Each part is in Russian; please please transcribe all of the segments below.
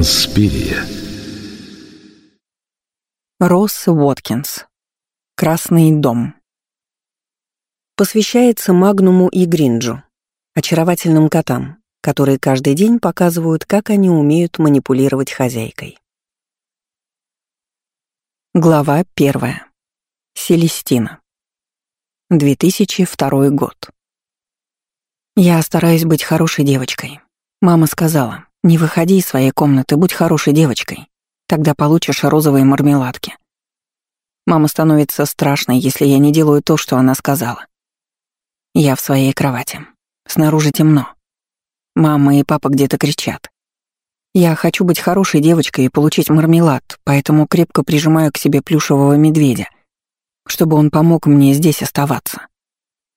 Инспирия. Росс Уоткинс. Красный дом. Посвящается Магнуму и Гринджу, очаровательным котам, которые каждый день показывают, как они умеют манипулировать хозяйкой. Глава первая. Селестина. 2002 год. Я стараюсь быть хорошей девочкой. Мама сказала, не выходи из своей комнаты, будь хорошей девочкой. Тогда получишь розовые мармеладки. Мама становится страшной, если я не делаю то, что она сказала. Я в своей кровати. Снаружи темно. Мама и папа где-то кричат. Я хочу быть хорошей девочкой и получить мармелад, поэтому крепко прижимаю к себе плюшевого медведя, чтобы он помог мне здесь оставаться.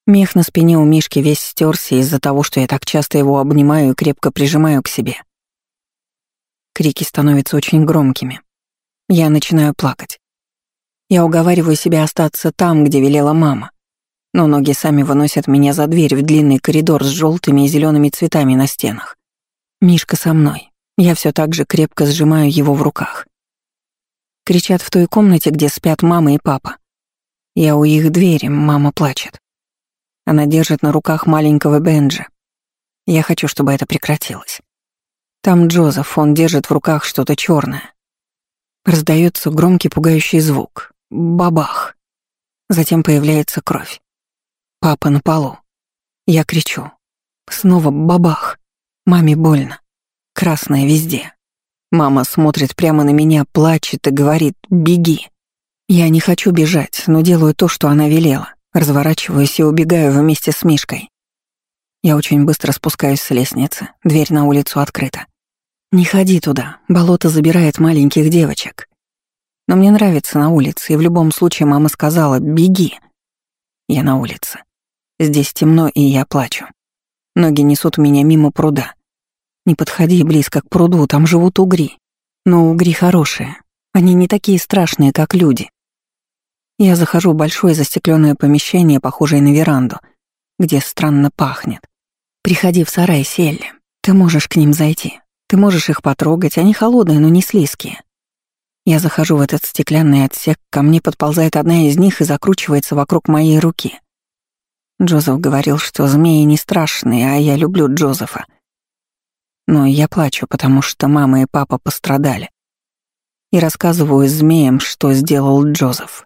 Мех на спине у Мишки весь стерся из-за того, что я так часто его обнимаю и крепко прижимаю к себе. Крики становятся очень громкими. Я начинаю плакать. Я уговариваю себя остаться там, где велела мама. Но ноги сами выносят меня за дверь в длинный коридор с желтыми и зелеными цветами на стенах. Мишка со мной. Я все так же крепко сжимаю его в руках. Кричат в той комнате, где спят мама и папа. Я у их двери, мама плачет. Она держит на руках маленького Бенджи. Я хочу, чтобы это прекратилось. Там Джозеф, он держит в руках что-то черное. Раздается громкий пугающий звук. Бабах. Затем появляется кровь. Папа на полу. Я кричу. Снова бабах. Маме больно. Красное везде. Мама смотрит прямо на меня, плачет и говорит «беги». Я не хочу бежать, но делаю то, что она велела. Разворачиваюсь и убегаю вместе с Мишкой. Я очень быстро спускаюсь с лестницы, дверь на улицу открыта. Не ходи туда, болото забирает маленьких девочек. Но мне нравится на улице, и в любом случае мама сказала «беги». Я на улице. Здесь темно, и я плачу. Ноги несут меня мимо пруда. Не подходи близко к пруду, там живут угри. Но угри хорошие. Они не такие страшные, как люди. Я захожу в большое застекленное помещение, похожее на веранду, где странно пахнет. Приходи в сарай, Селли. Ты можешь к ним зайти. Ты можешь их потрогать, они холодные, но не слизкие. Я захожу в этот стеклянный отсек, ко мне подползает одна из них и закручивается вокруг моей руки. Джозеф говорил, что змеи не страшные, а я люблю Джозефа. Но я плачу, потому что мама и папа пострадали. И рассказываю змеям, что сделал Джозеф.